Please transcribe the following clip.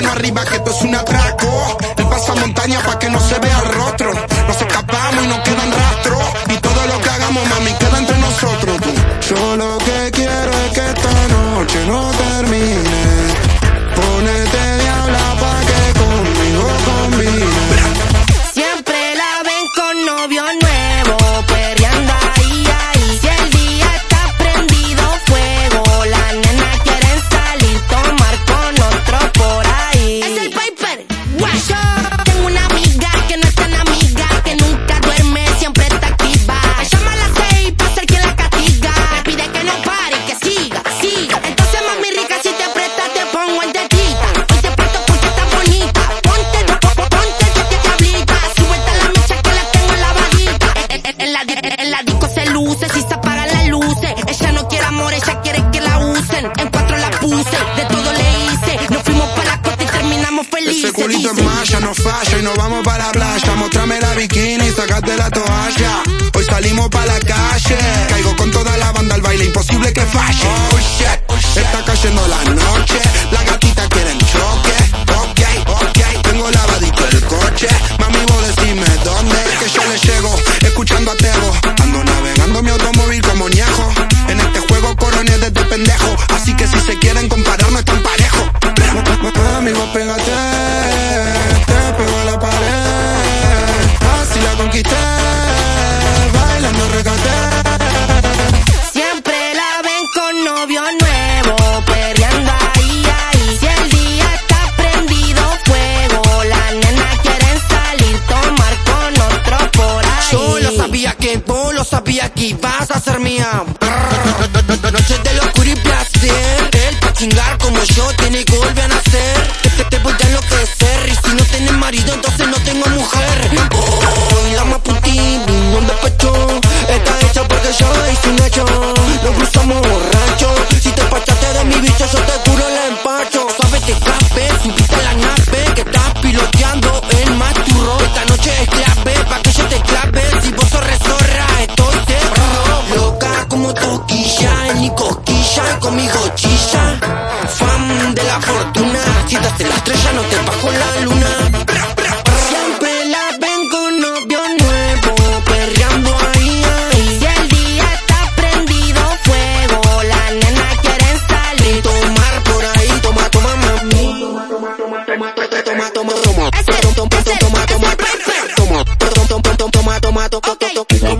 mano arriba que esto es un atraco. Él pasa montaña para que no se vea el rostro. Nos escapamos y no quedan rastros. Culito dice. es malla, no falla y nos vamos para la playa. Mostrame la bikini sacate la toalla. Hoy salimos para la calle. Caigo con toda la banda al baile, imposible que falle. Oh shit, está cayendo la noche. Sabía que vos lo sabía que ibas a ser mía. Noche de locura y placer. Él pa' chingar como yo tiene que toquilla, en mi cosquilla, y conmigo chilla. Fan de la fortuna, si te la estrella, no te bajo la luna. Siempre la ven con novio nuevo, perreando ahí, ahí. Si el día está prendido fuego, la nena quieren salir. Tomar por ahí, toma, toma, mami. Toma, toma, toma, toma, toma, toma, toma. Ese, Toma, toma, ese, toma, ese toma, Piper. toma, toma, toma, toma, toma, toma, toma, toma, Ok. toma, toma, toma, toma, toma, toma, toma,